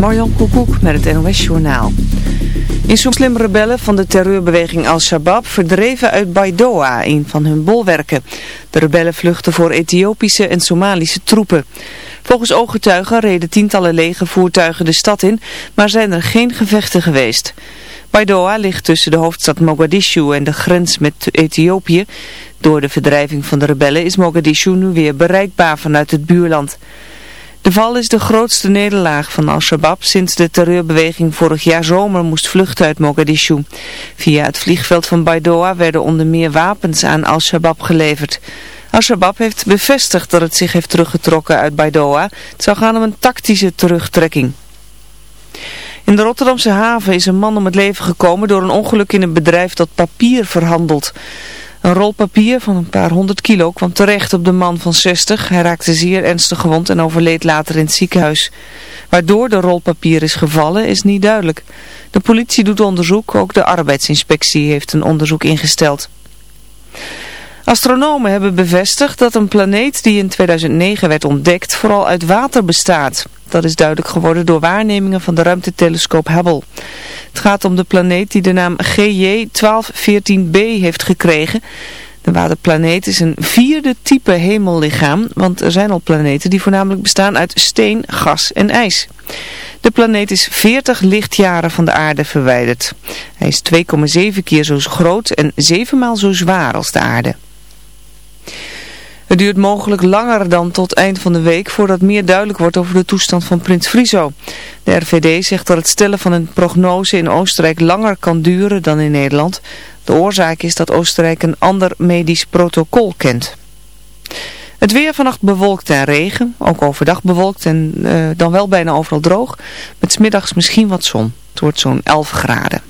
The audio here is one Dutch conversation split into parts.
Marjan Koekoek met het NOS Journaal. In rebellen van de terreurbeweging Al-Shabaab verdreven uit Baidoa, een van hun bolwerken. De rebellen vluchten voor Ethiopische en Somalische troepen. Volgens ooggetuigen reden tientallen legervoertuigen de stad in, maar zijn er geen gevechten geweest. Baidoa ligt tussen de hoofdstad Mogadishu en de grens met Ethiopië. Door de verdrijving van de rebellen is Mogadishu nu weer bereikbaar vanuit het buurland. De val is de grootste nederlaag van Al-Shabaab sinds de terreurbeweging vorig jaar zomer moest vluchten uit Mogadishu. Via het vliegveld van Baidoa werden onder meer wapens aan Al-Shabaab geleverd. Al-Shabaab heeft bevestigd dat het zich heeft teruggetrokken uit Baidoa. Het zou gaan om een tactische terugtrekking. In de Rotterdamse haven is een man om het leven gekomen door een ongeluk in een bedrijf dat papier verhandelt. Een rol papier van een paar honderd kilo kwam terecht op de man van 60. Hij raakte zeer ernstig gewond en overleed later in het ziekenhuis. Waardoor de rol papier is gevallen is niet duidelijk. De politie doet onderzoek, ook de arbeidsinspectie heeft een onderzoek ingesteld. Astronomen hebben bevestigd dat een planeet die in 2009 werd ontdekt vooral uit water bestaat. Dat is duidelijk geworden door waarnemingen van de ruimtetelescoop Hubble. Het gaat om de planeet die de naam GJ 1214b heeft gekregen. De waterplaneet is een vierde type hemellichaam, want er zijn al planeten die voornamelijk bestaan uit steen, gas en ijs. De planeet is 40 lichtjaren van de aarde verwijderd. Hij is 2,7 keer zo groot en 7 maal zo zwaar als de aarde. Het duurt mogelijk langer dan tot eind van de week voordat meer duidelijk wordt over de toestand van Prins Friso. De RVD zegt dat het stellen van een prognose in Oostenrijk langer kan duren dan in Nederland. De oorzaak is dat Oostenrijk een ander medisch protocol kent. Het weer vannacht bewolkt en regen, ook overdag bewolkt en uh, dan wel bijna overal droog. Met smiddags misschien wat zon. Het wordt zo'n 11 graden.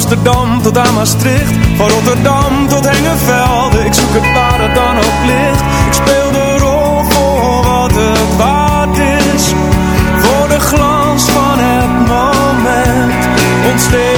Amsterdam tot aan Maastricht Van Rotterdam tot Hengenvelde Ik zoek het waar het dan ook ligt. Ik speel de rol voor wat het waard is. Voor de glans van het moment. Ontsteek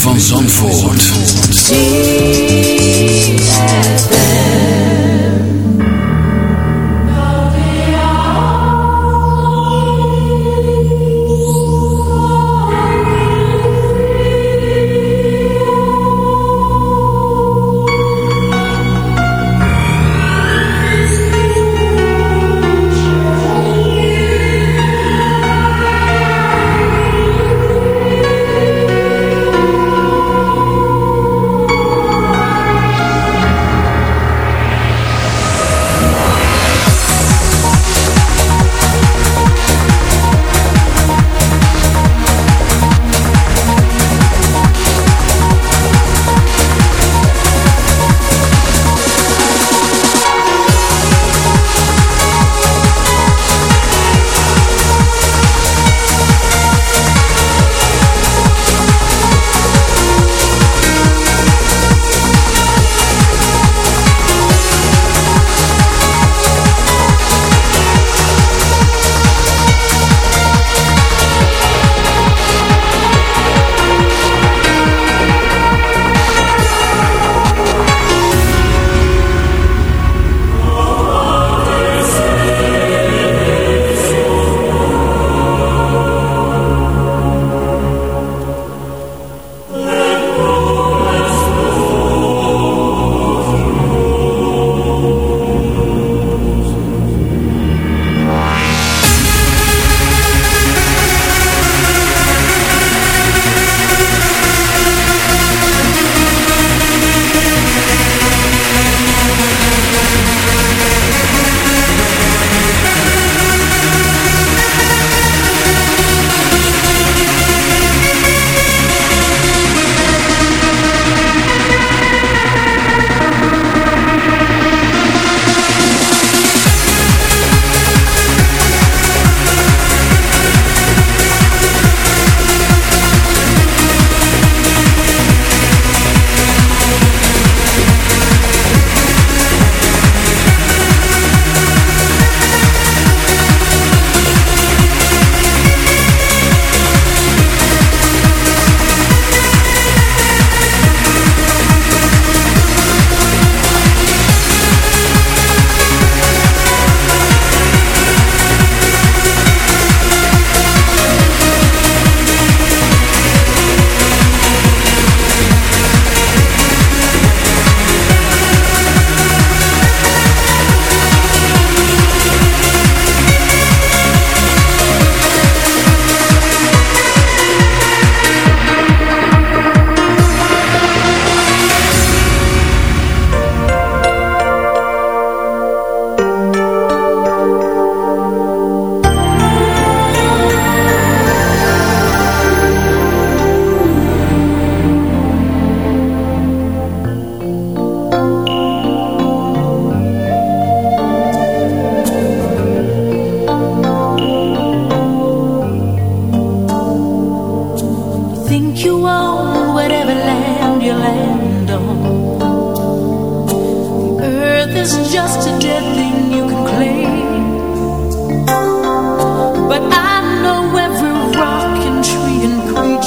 van Zandvoort.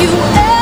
you ever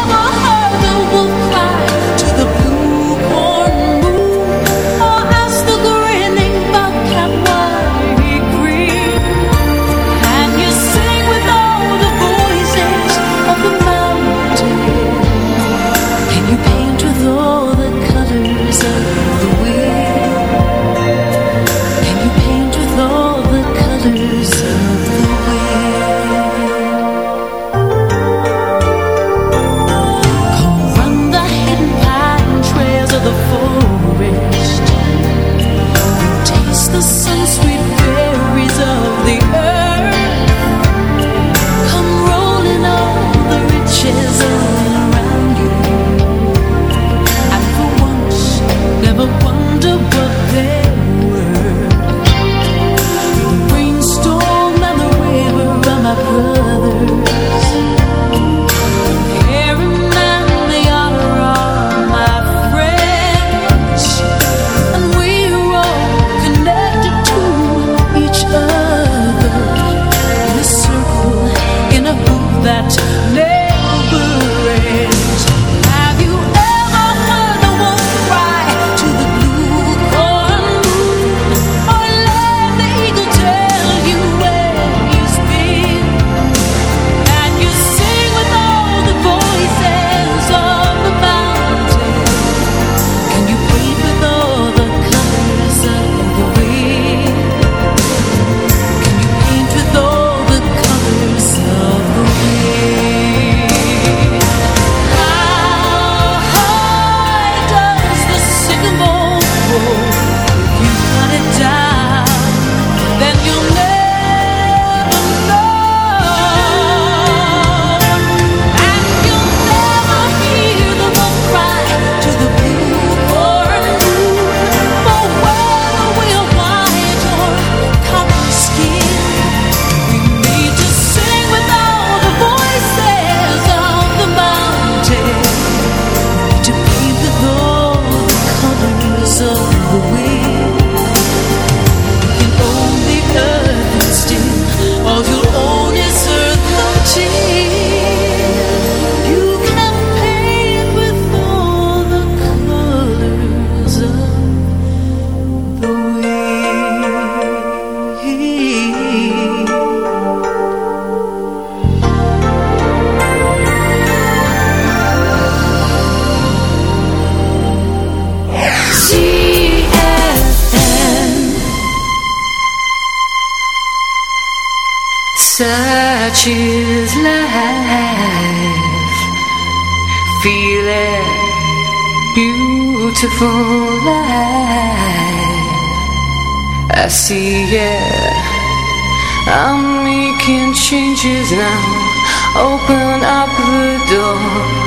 changes now. Open up the door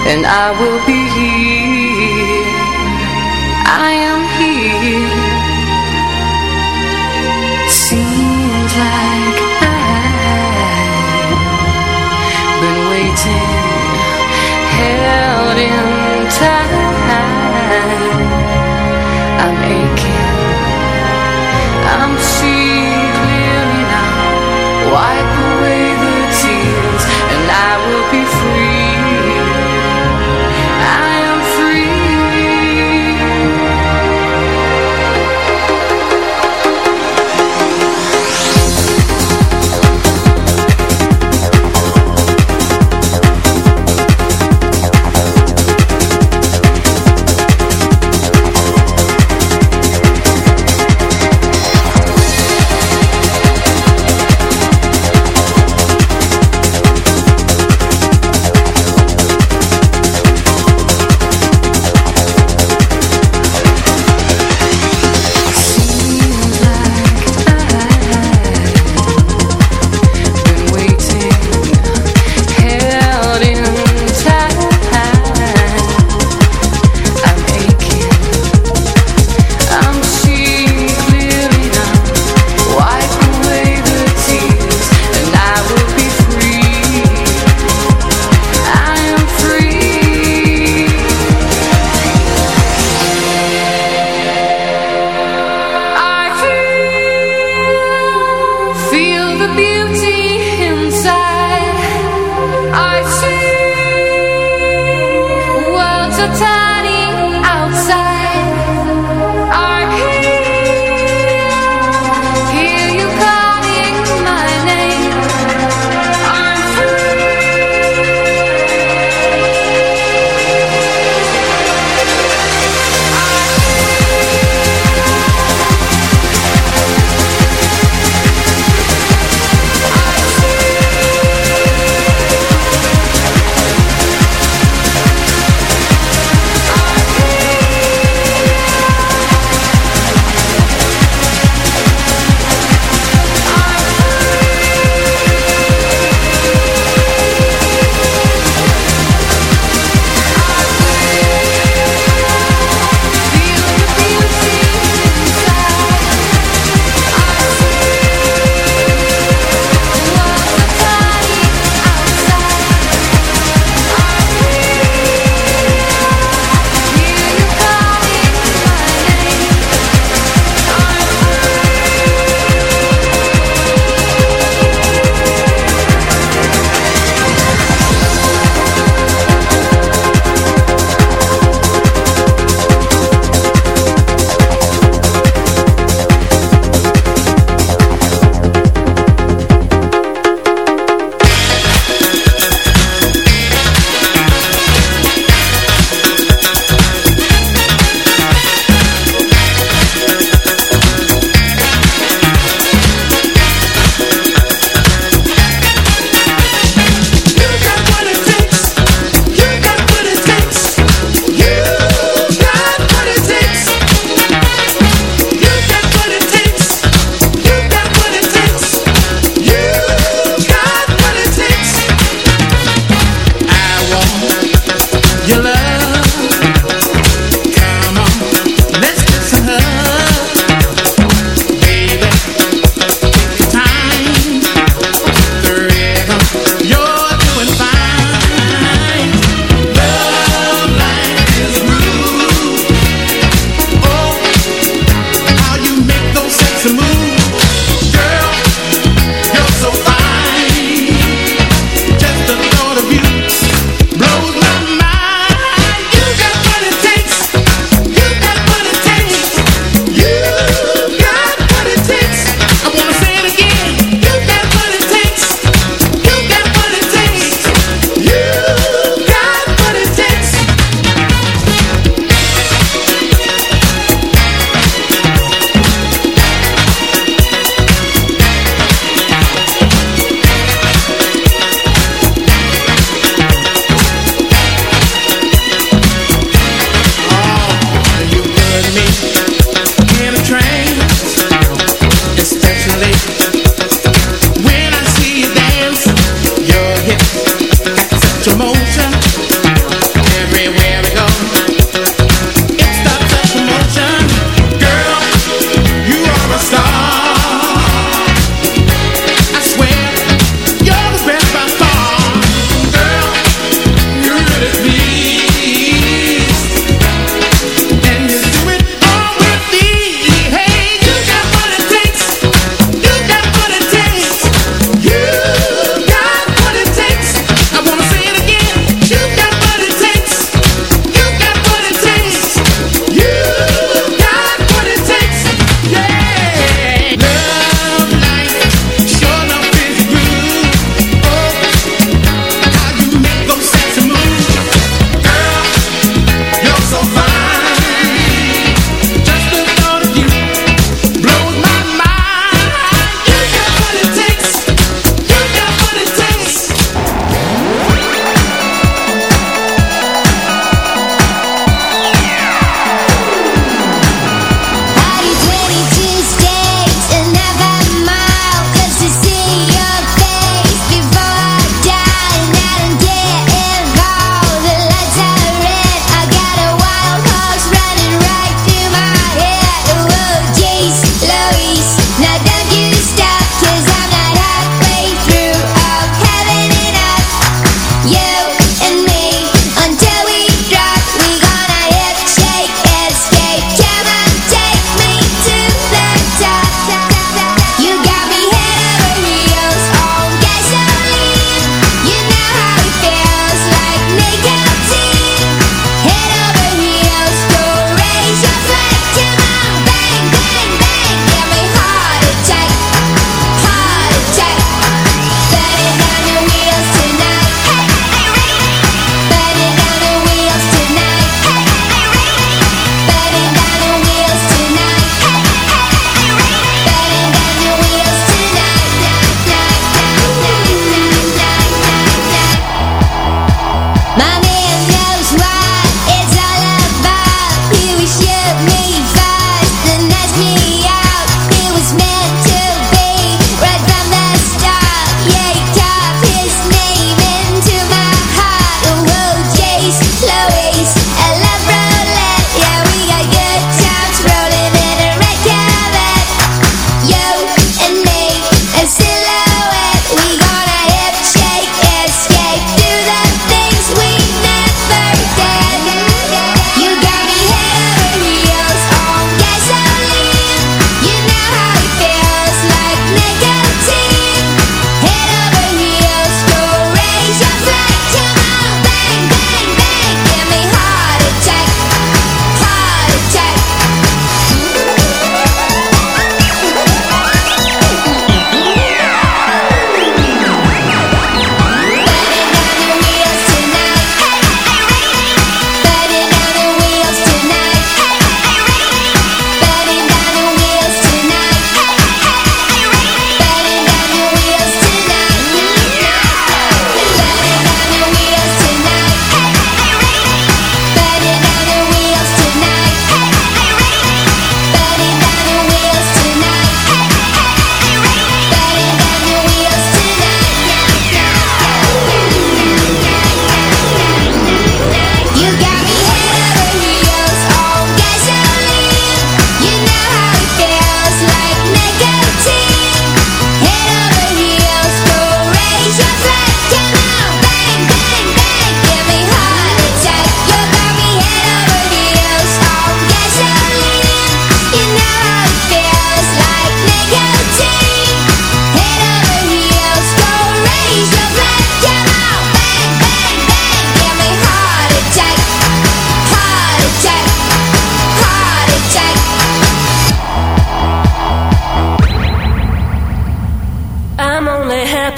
And I will be here. I am here.